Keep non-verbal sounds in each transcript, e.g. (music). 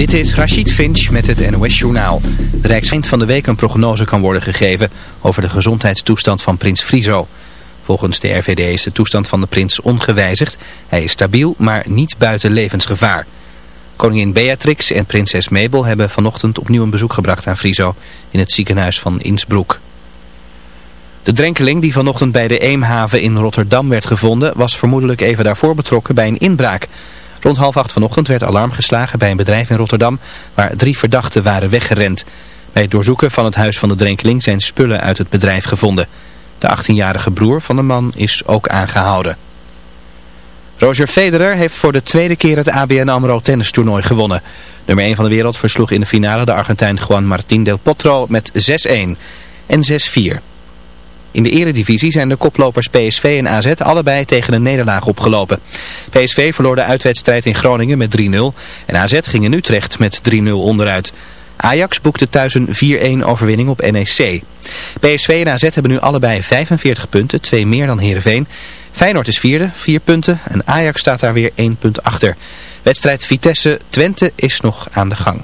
Dit is Rachid Finch met het NOS Journaal. De Rijkseind van de week een prognose kan worden gegeven over de gezondheidstoestand van prins Friso. Volgens de RVD is de toestand van de prins ongewijzigd. Hij is stabiel, maar niet buiten levensgevaar. Koningin Beatrix en prinses Mabel hebben vanochtend opnieuw een bezoek gebracht aan Friso in het ziekenhuis van Innsbruck. De drenkeling die vanochtend bij de Eemhaven in Rotterdam werd gevonden was vermoedelijk even daarvoor betrokken bij een inbraak... Rond half acht vanochtend werd alarm geslagen bij een bedrijf in Rotterdam waar drie verdachten waren weggerend. Bij het doorzoeken van het huis van de drenkeling zijn spullen uit het bedrijf gevonden. De 18-jarige broer van de man is ook aangehouden. Roger Federer heeft voor de tweede keer het ABN AMRO tennistoernooi gewonnen. Nummer 1 van de wereld versloeg in de finale de Argentijn Juan Martín del Potro met 6-1 en 6-4. In de eredivisie zijn de koplopers PSV en AZ allebei tegen een nederlaag opgelopen. PSV verloor de uitwedstrijd in Groningen met 3-0 en AZ ging in Utrecht met 3-0 onderuit. Ajax boekte thuis een 4-1 overwinning op NEC. PSV en AZ hebben nu allebei 45 punten, twee meer dan Heerenveen. Feyenoord is vierde, 4 punten en Ajax staat daar weer 1 punt achter. Wedstrijd Vitesse-Twente is nog aan de gang.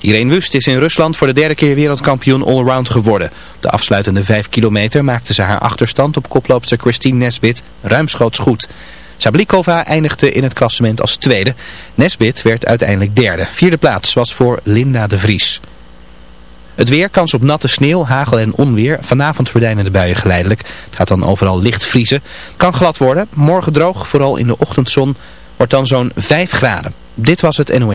Irene Wust is in Rusland voor de derde keer wereldkampioen allround geworden. De afsluitende 5 kilometer maakte ze haar achterstand op koploopster Christine Nesbit ruimschoots goed. Sablikova eindigde in het klassement als tweede. Nesbit werd uiteindelijk derde. Vierde plaats was voor Linda de Vries. Het weer, kans op natte sneeuw, hagel en onweer. Vanavond verdwijnen de buien geleidelijk. Het gaat dan overal licht vriezen. kan glad worden. Morgen droog, vooral in de ochtendzon, wordt dan zo'n 5 graden. Dit was het NOE.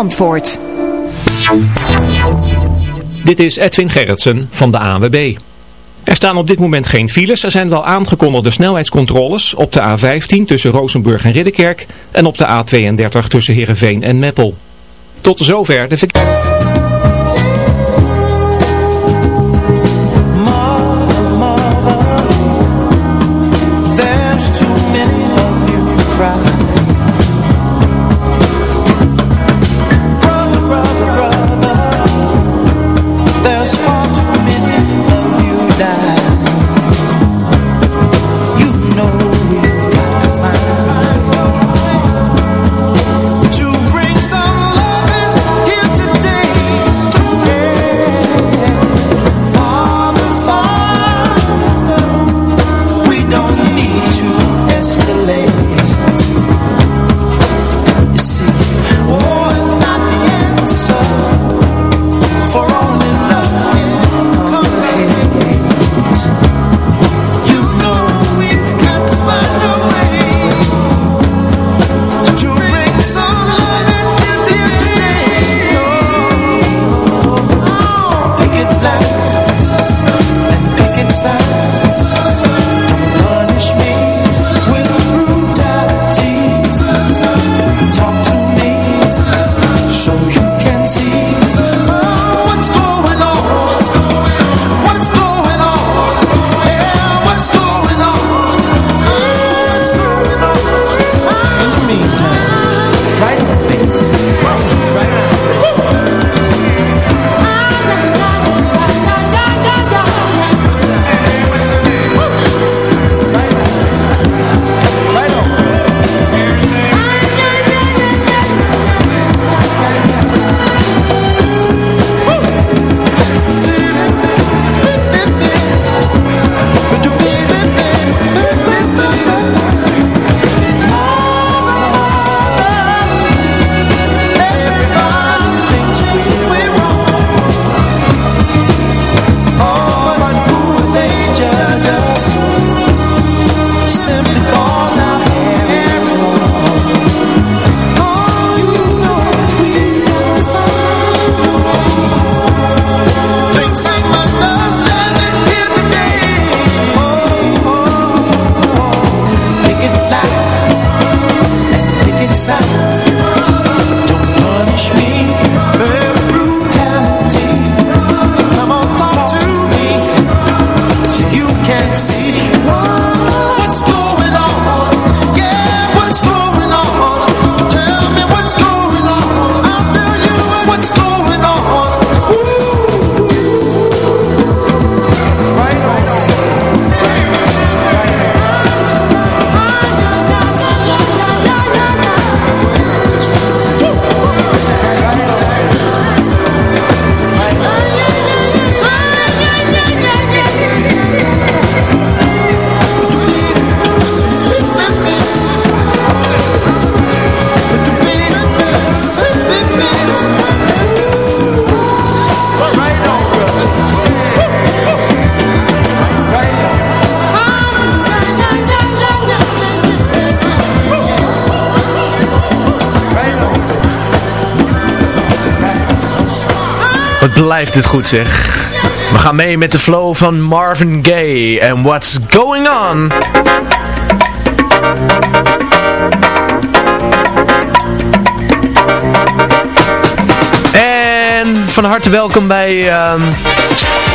Dit is Edwin Gerritsen van de ANWB. Er staan op dit moment geen files. Er zijn wel aangekondigde snelheidscontroles op de A15 tussen Rozenburg en Ridderkerk en op de A32 tussen Heerenveen en Meppel. Tot zover de verkeer. Blijft dit goed zeg. We gaan mee met de flow van Marvin Gaye en What's Going On. En van harte welkom bij ehm,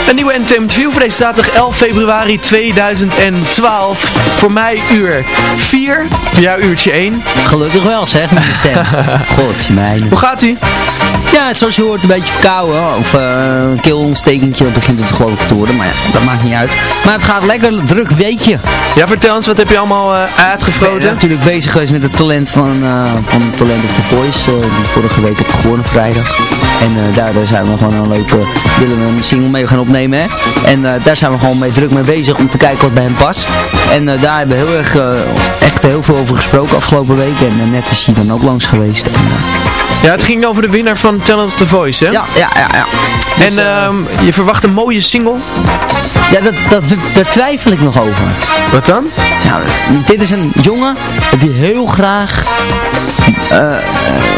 een nieuwe Entertainment View voor deze zaterdag 11 februari 2012. Voor mij uur 4, voor jou uurtje 1. Gelukkig wel zeg, je stem. (laughs) God, mijn. Hoe gaat ie? Ja, zoals je hoort, een beetje verkouden. Of eh, een keelontstekentje, dan begint het geloof ik te worden. Maar ja, dat maakt niet uit. Maar het gaat lekker, druk weekje. Ja, vertel eens, wat heb je allemaal eh, Ik ben uitgefroten? natuurlijk bezig geweest met het talent van, eh van Talent of the Voice. eh, die vorige week heb gewonnen vrijdag. En eh, daardoor zijn we gewoon een leuke, willen we een single mee gaan opnemen. Hè? En eh, daar zijn we gewoon mee druk mee bezig om te kijken wat bij hem past. En eh, daar hebben we heel erg, eh, echt heel veel over gesproken afgelopen week. En net is hij dan ook langs geweest. En, Ja, het ging over de winnaar van Talent of the Voice, hè? ja, ja, ja, ja. Dus, En eh, ehm, je verwacht een mooie single. ja, dat, dat, daar twijfel ik nog over. Wat dan? Nou, dit is een jongen die heel graag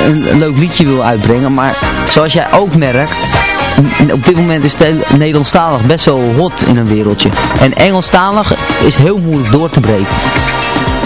een, leuk liedje wil uitbrengen. Maar zoals jij ook merkt, op dit moment is Nederlandstalig best wel hot in een wereldje. En Engelstalig is heel moeilijk door te breken.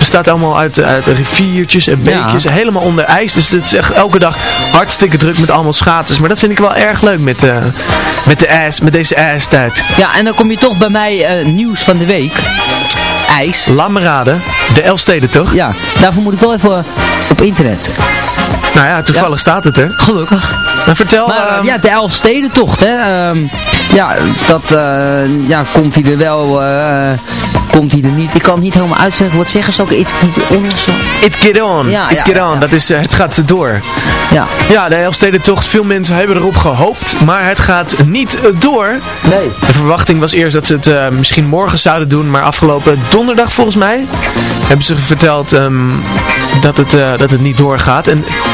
bestaat allemaal uit, uit riviertjes en beekjes. Ja. Helemaal onder ijs. Dus het is echt elke dag hartstikke druk met allemaal schaatsers. Maar dat vind ik wel erg leuk met, eh, met, de ijs, met deze ijstijd. Ja, en dan kom je toch bij mij eh, nieuws van de week. IJs. Laat me raden. De Elfsteden toch? Ja, daarvoor moet ik wel even op internet. Nou ja, toevallig staat het er. Gelukkig. Maar vertel... Maar eh, ehm, ja, de Elfstedentocht, hè. ehm, ja, dat eh, ja, komt hij er wel, eh, komt hij er niet. Ik kan het niet helemaal uitzeggen. Wat zeggen ze ook? It, it on zo? It get on. Ja, It ja, get ja, on. ja. Dat is, eh, het gaat door. Ja. Ja, de Elfstedentocht. Veel mensen hebben erop gehoopt. Maar het gaat niet door. Nee. De verwachting was eerst dat ze het misschien morgen zouden doen. Maar afgelopen donderdag volgens mij hebben ze verteld ehm, dat, het, dat het niet doorgaat. En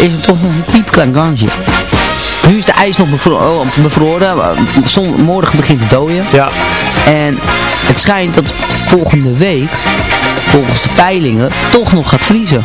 is het toch nog een piepklein kansje. Nu is de ijs nog bevro oh, bevroren. Zon, morgen begint het dooien. Ja, En het schijnt dat volgende week, volgens de peilingen, toch nog gaat vriezen.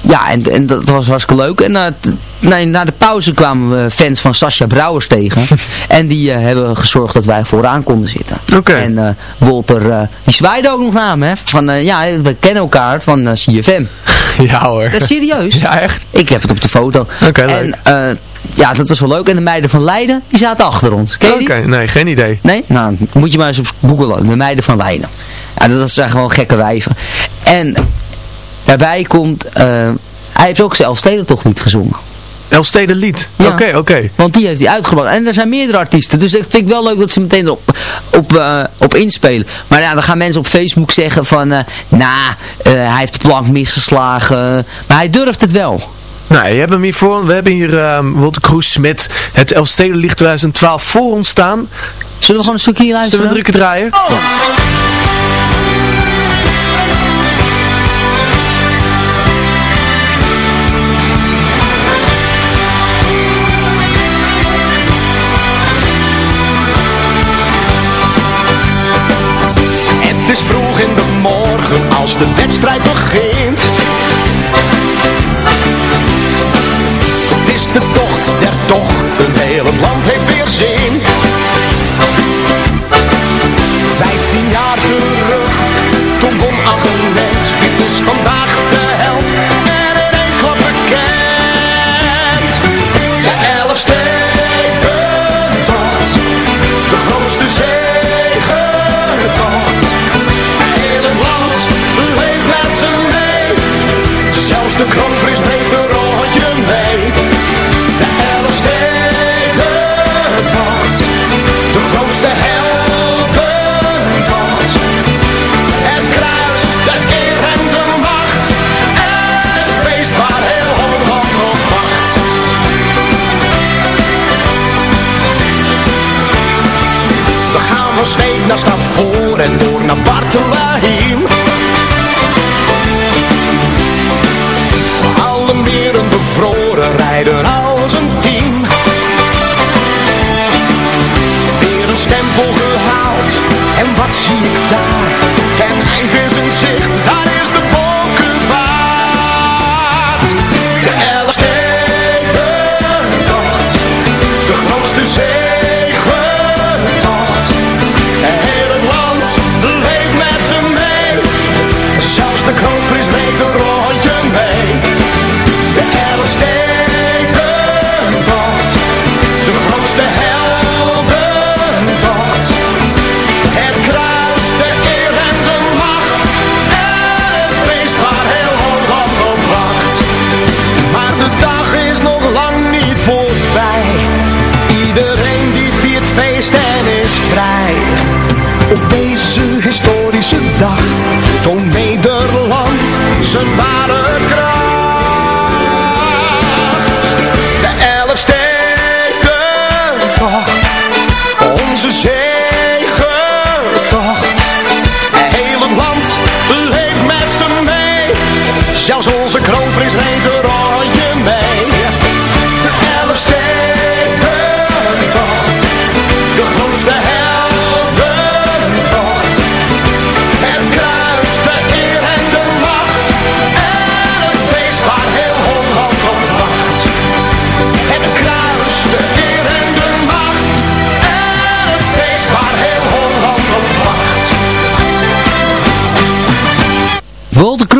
ja, en, en dat was hartstikke leuk. En t- nee, na de pauze kwamen we fans van Sascha Brouwers tegen. (laughs) en die eh, hebben gezorgd dat wij vooraan konden zitten. Oké. En eh Walter, eh, die zwaaide ook nog naar me. Hè, van, ja, we kennen elkaar van CFM. (laughs) Ja hoor. Dat is serieus. Ja, echt? Ik heb het op de foto. Oké, en leuk. eh, ja, dat was wel leuk. En de meiden van Leiden, die zaten achter ons. Oké, nee, geen idee. Nee? Nou, moet je maar eens op googlen. De meiden van Leiden. Ja, dat zijn gewoon gekke wijven. En daarbij komt... eh, hij heeft ook zelf toch niet gezongen. Elstede Lied. Ja. Oké, oké. Want die heeft hij uitgebracht. En er zijn meerdere artiesten. Dus dat vind ik wel leuk dat ze meteen erop op, eh, op inspelen. Maar ja, dan gaan mensen op Facebook zeggen van... eh, hij heeft de plank misgeslagen. Maar hij durft het wel. Nou, je hebt hem hier voor. We hebben hier ehm Walter Kroes met het Elfstede Lied 2012 voor ons staan. Zullen we gewoon een stukje hier Zullen we luisteren? drukken draaien? Het als de wedstrijd begint. Op deze historische dag toont Nederland zijn ware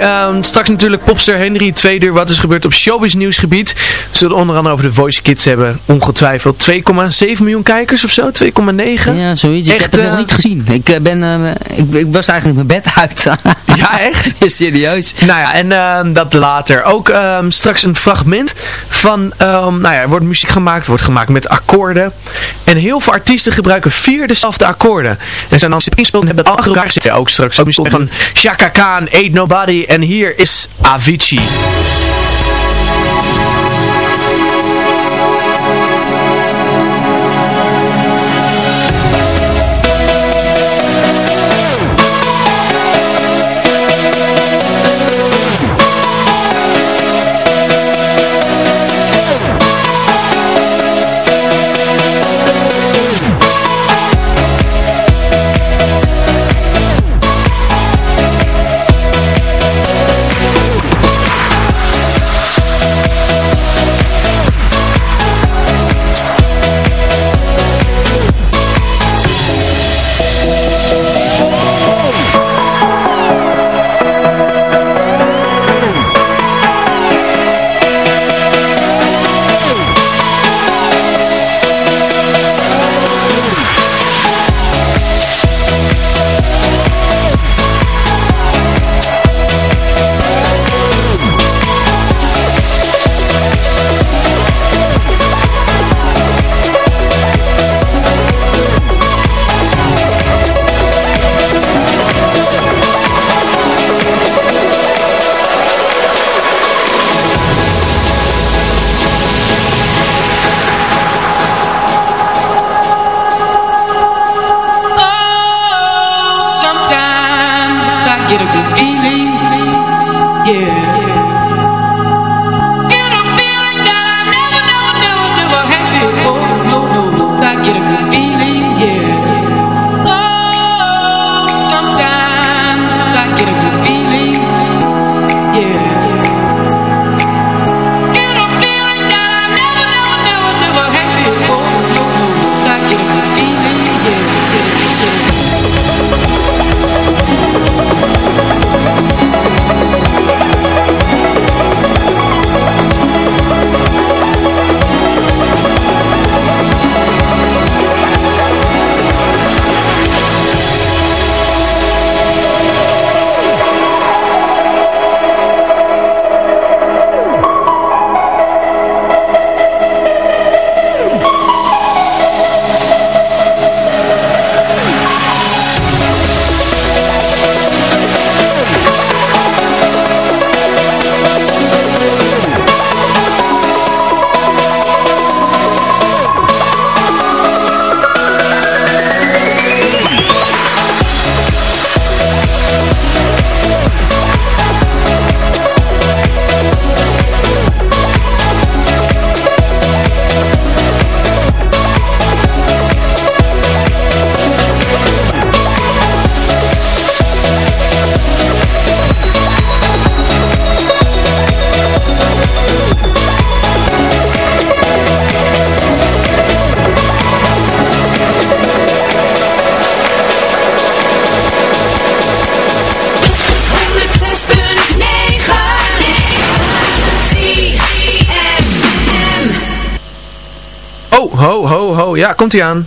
Ehm, straks natuurlijk popster Henry, tweede uur. Wat is gebeurd op showbiz nieuwsgebied? We zullen onder andere over de Voice Kids hebben. Ongetwijfeld 2,7 miljoen kijkers of zo? 2,9? Ja, zoiets. Ik Echt, heb het eh, nog niet gezien. Ik, eh, ben, eh, ik, ik was eigenlijk mijn bed uit. (laughs) Ja, echt? Ja, serieus. Nou ja, en ehm, dat later. Ook ehm, straks een fragment van, nou ja, er wordt muziek gemaakt, wordt gemaakt met akkoorden. En heel veel artiesten gebruiken vier dezelfde akkoorden. En zijn dan ingespeeld en hebben het achter elkaar zitten. Ook straks ook muziek van Chaka Khan, Ain't Nobody. En hier is Avicii. komt hij aan.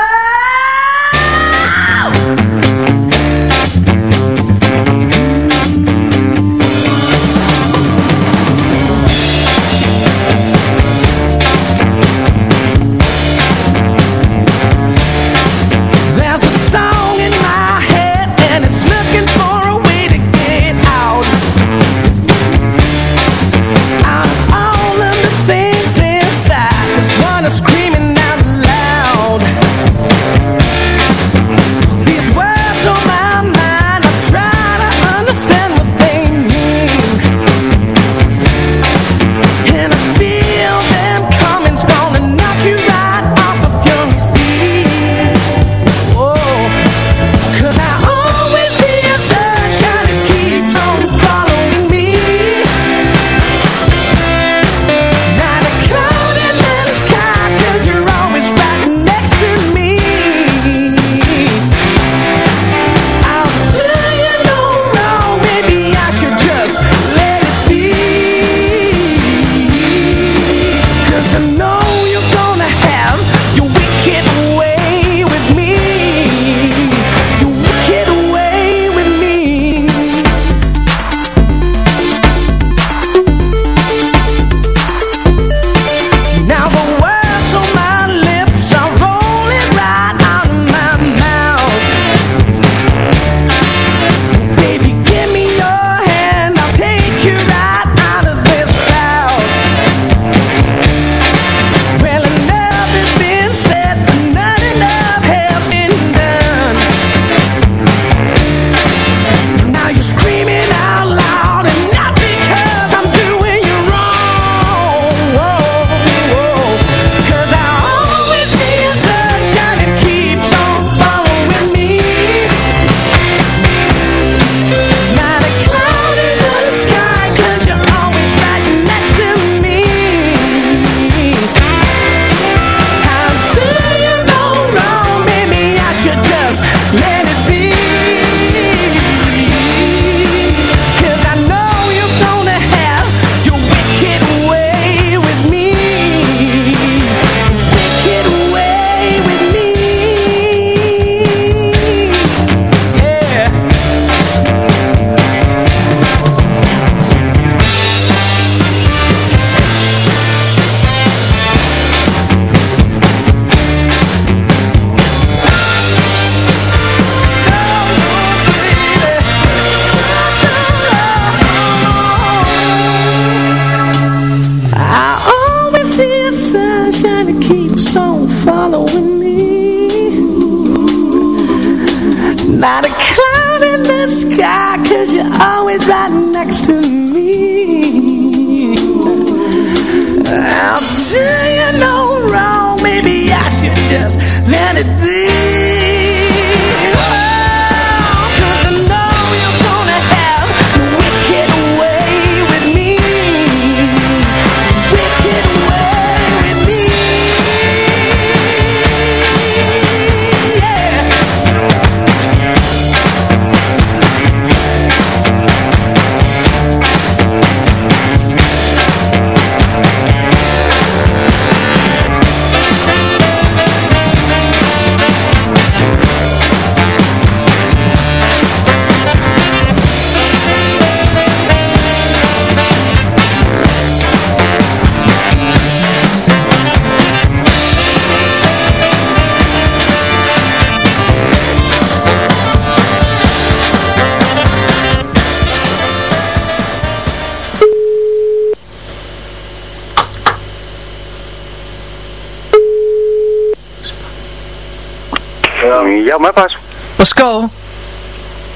Ja, maar pas. Pascal,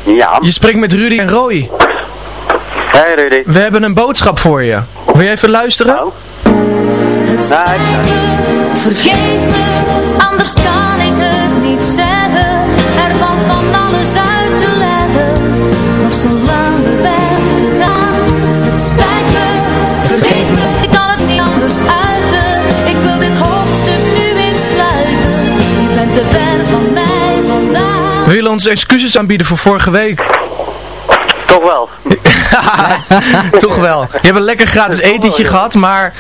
Ja. je spreekt met Rudy en Roy. Hey Rudy. We hebben een boodschap voor je. Wil je even luisteren? Oh. Het spijt me, vergeef me, anders kan ik het niet zeggen. Er valt van alles uit te leggen, willen ons excuses aanbieden voor vorige week. Toch wel. (laughs) toch wel. Je hebt een lekker gratis etentje gehad, maar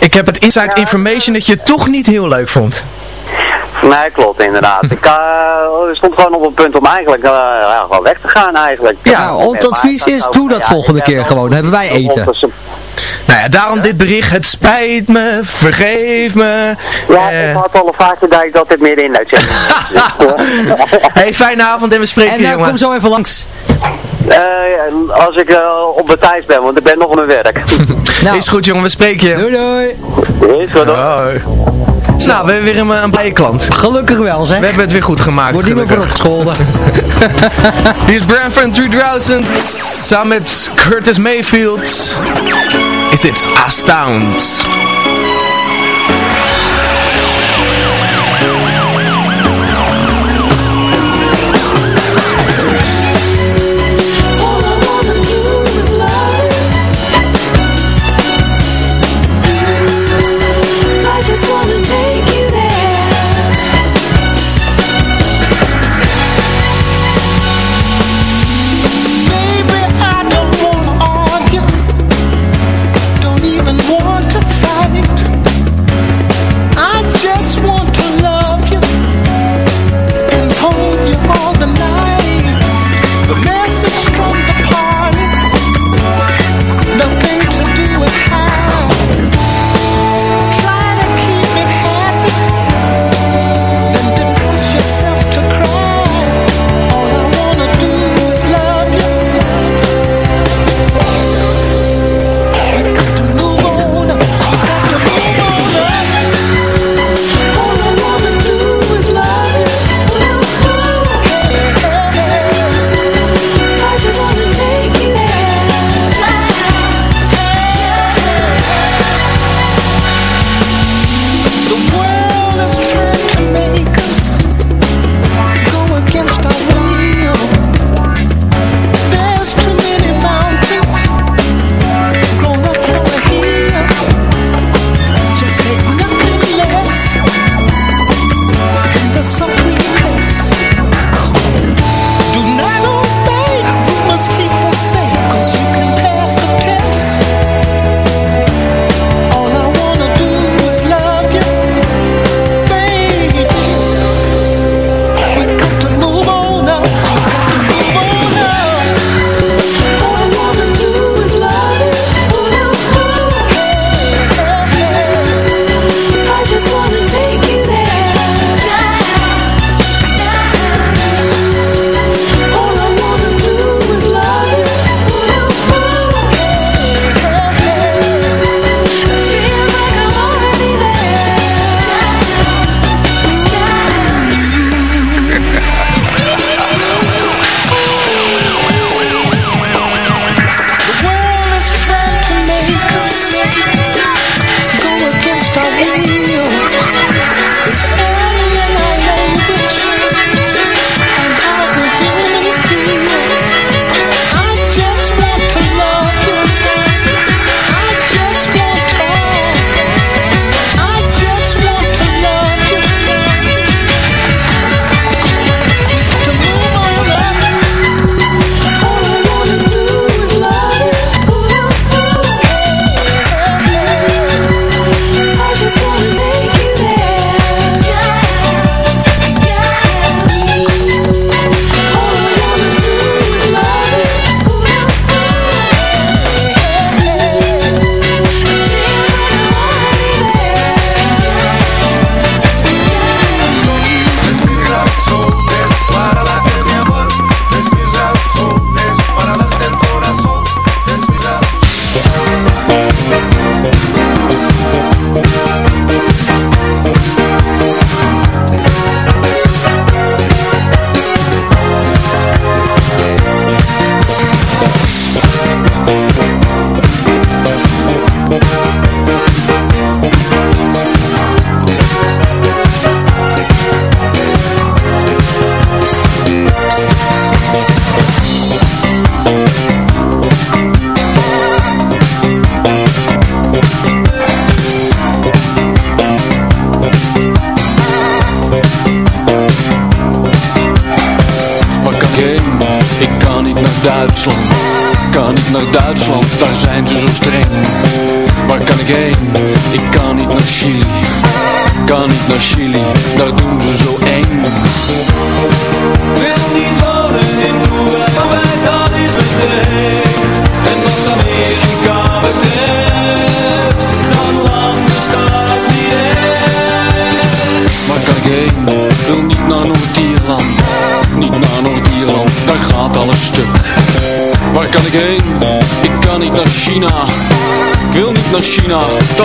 ik heb het inside information dat je het toch niet heel leuk vond. Nee, klopt inderdaad. Ik uh, stond gewoon op een punt om eigenlijk uh, ja, gewoon weg te gaan eigenlijk. Ja, ons advies is, doe dat volgende keer gewoon. Dan hebben wij eten. Nou ja, daarom dit bericht. Het spijt me, vergeef me. Ja, ik had al een vaak gedacht dat dit meer in uitzending (laughs) Hey, fijne avond en we spreken En je, uh, jongen. kom zo even langs. Uh, als ik uh, op de tijd ben, want ik ben nog op mijn werk. (laughs) nou. Is goed jongen, we spreken je. Doei doei. Is goed hoor. Hoi. Nou, we hebben weer een, een blije klant. Gelukkig wel, zeg. We hebben het weer goed gemaakt. Wordt niet meer voor gescholden. (laughs) Hier is Brandford 3000 samen met Curtis Mayfield. Is dit Astound?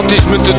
dat me te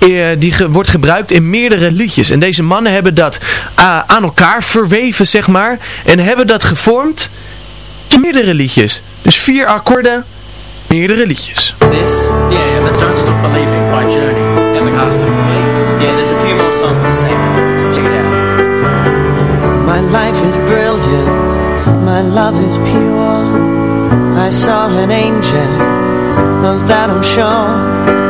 eh, die ge- wordt gebruikt in meerdere liedjes. En deze mannen hebben dat ah, aan elkaar verweven, zeg maar. En hebben dat gevormd in meerdere liedjes. Dus vier akkoorden, meerdere liedjes. This? Yeah, yeah, that's Don't Stop Believing by Journey. And the cast of Glee. Yeah, there's a few more songs with the same chords. Check it out. My life is brilliant, my love is pure. I saw an angel, of that I'm sure.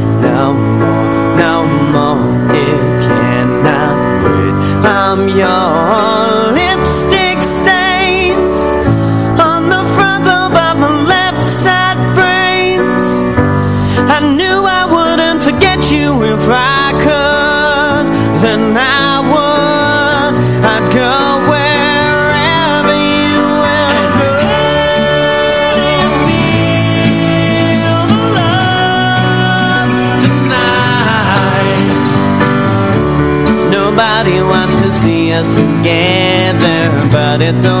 together, but it don't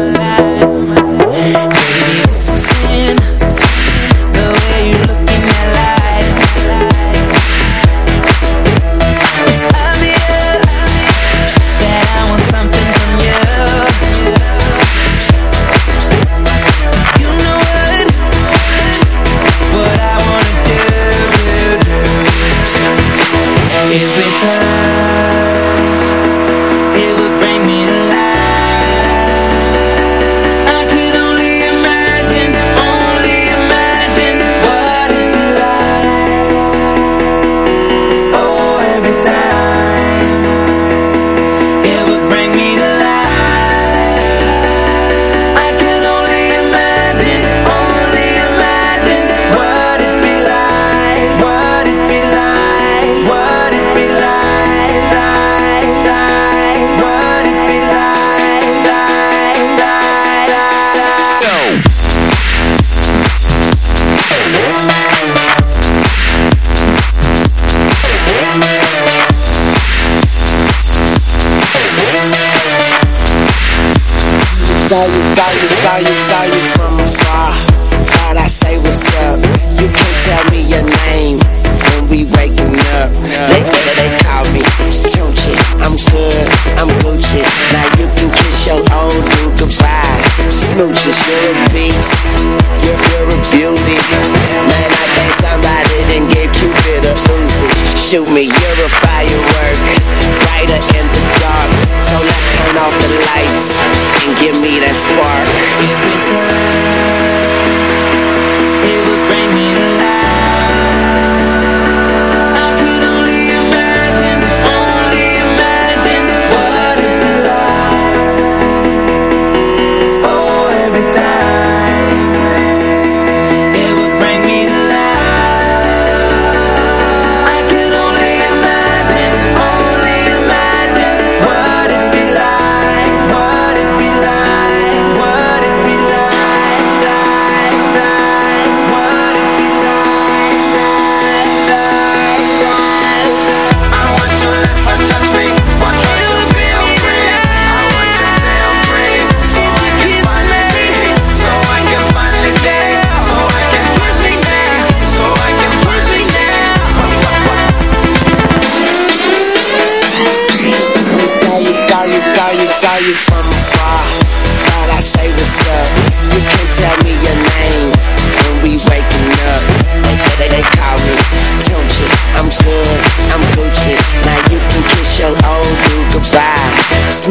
Saw you, saw you, saw you, saw you from afar. Thought I say what's up. You can tell me your name when we waking up. They they, they call me I'm good, I'm Gucci. Now you can kiss your old dude goodbye. Smooches, you're a beast. You're, you're a beauty. Man, I think somebody didn't give Cupid a Uzi. Shoot me, you're a firework. Brighter in the dark. So let's turn off the lights and give me that spark. Every time it would bring me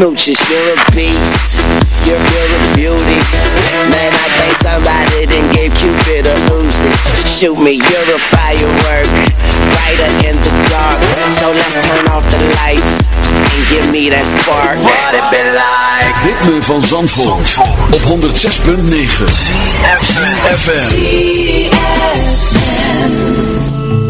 Smooches, you're a beast. You're, you're a beauty. Man, I think somebody done gave Cupid a Uzi. Shoot me, you're a firework. Brighter in the dark. So let's turn off the lights and give me that spark. What it been like? Ritme van Zandvoort, op 106.9 FM. White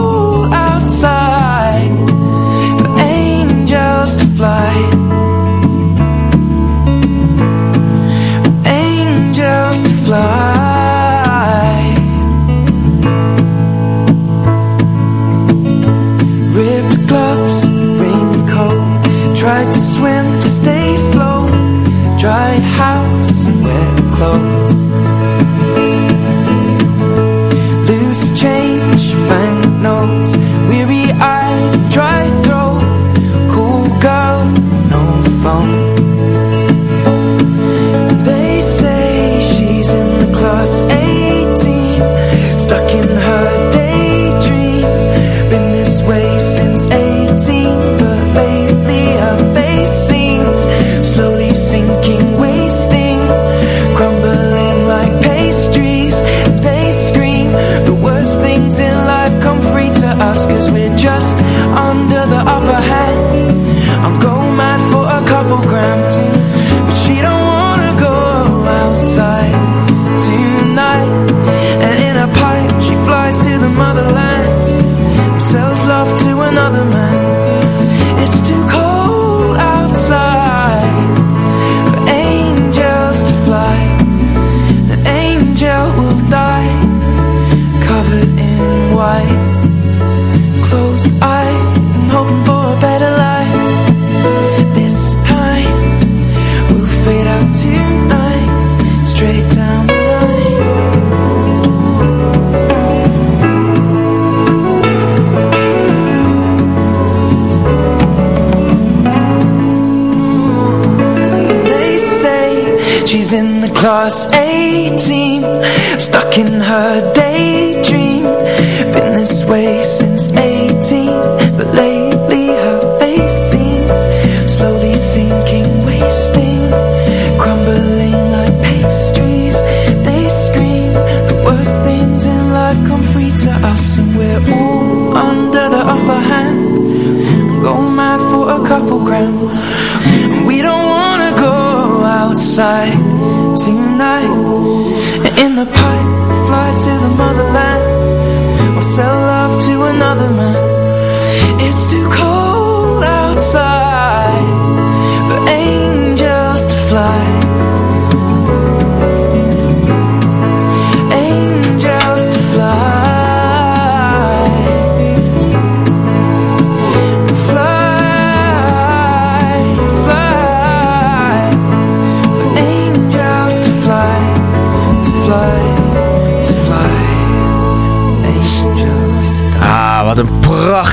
Tried to swim, to stay float Dry house, wet clothes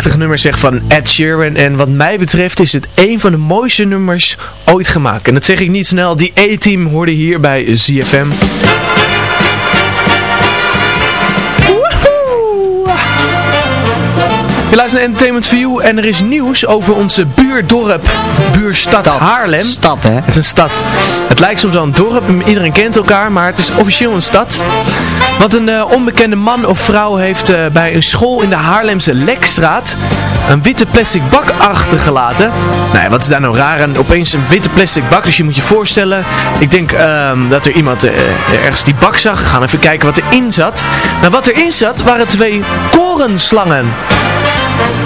prachtig nummer zeg van Ed Sheeran. En wat mij betreft is het een van de mooiste nummers ooit gemaakt. En dat zeg ik niet snel. Die A-team hoorde hier bij ZFM. Je luistert naar Entertainment View en er is nieuws over onze buurdorp, buurstad Haarlem. Stad, hè? Het is een stad. Het lijkt soms wel een dorp, iedereen kent elkaar, maar het is officieel een stad. Want een eh, onbekende man of vrouw heeft eh, bij een school in de Haarlemse Lekstraat een witte plastic bak achtergelaten. Nou ja, wat is daar nou raar aan? Opeens een witte plastic bak, dus je moet je voorstellen. Ik denk ehm, dat er iemand eh, ergens die bak zag. We gaan even kijken wat erin zat. Nou, wat erin zat waren twee korenslangen.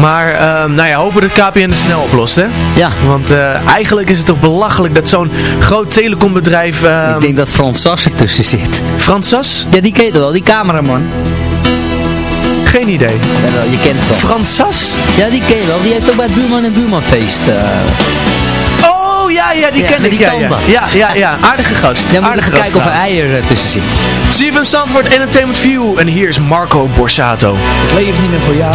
Maar, ehm, nou ja, hopen dat KPN het snel oplost, hè? Ja. Want eh, eigenlijk is het toch belachelijk dat zo'n groot telecombedrijf... ehm ik denk dat Frans Sas ertussen zit. Frans Sas? Ja, die ken je toch wel, die cameraman. Geen idee. Ja, wel, je kent het wel. Frans Sas? Ja, die ken je wel. Die heeft ook bij het Buurman en Buurmanfeest. eh Oh, ja, ja, die Ja, ken ik. die Ja, ja. ja, ja, ja. Aardige gast. Aardige kijken of er trouwens. eier eh, tussen zit. CFM Zandvoort Entertainment View. En hier is Marco Borsato. Ik leef niet meer voor jou